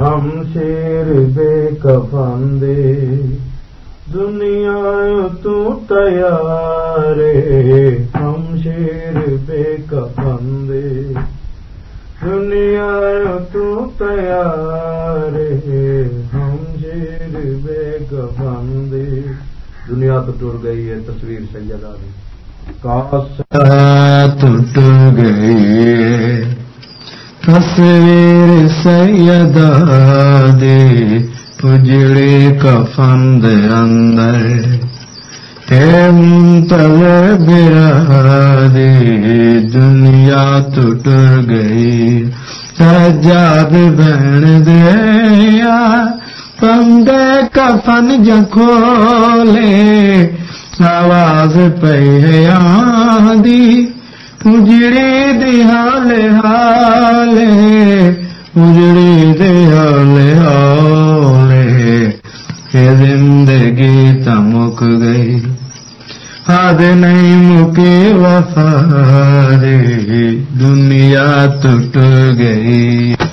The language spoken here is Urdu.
ہم شیر بے کفن دے۔ دنیا تو تیار ہم شیر بے کفن دے۔ دنیا تو تیار ہم شیر بے کفن دے۔ دنیا تو ٹر گئی ہے، تصویر سیدہ دی۔ کاس ٹوٹ گئی۔ ہے تصویر سیدہ دے پجڑے کفن دے اندر۔ اے منتل برا دے دنیا ٹوٹ گئی۔ سجاد بہن دیا پنگے کفن جکھولے آواز پہ آدھی اجڑی دی حال اجڑی دی حال حالے زندگی تمک گئی۔ حد نہیں مکی وفا دنیا ٹوٹ گئی۔